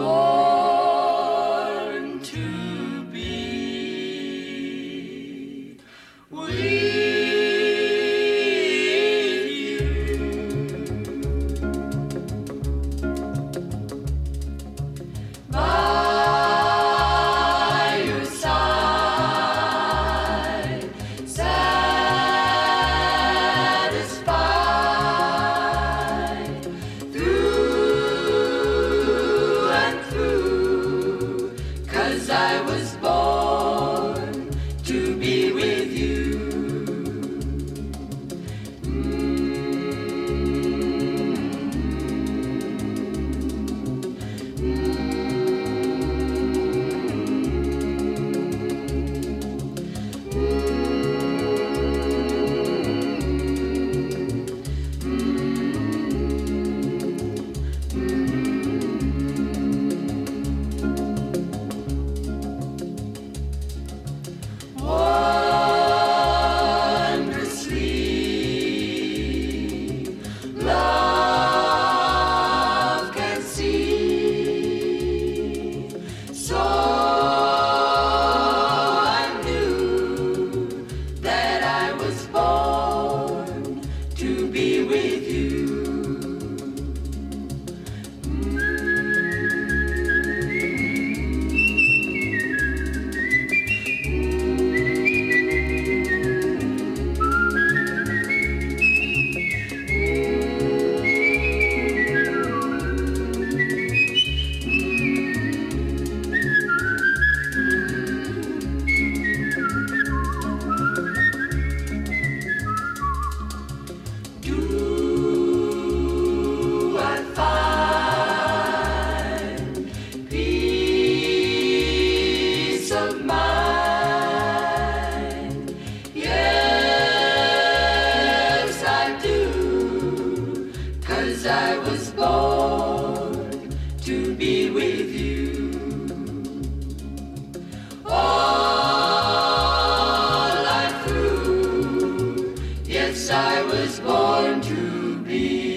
오. I was be with To be with you. All yes, I was born to be.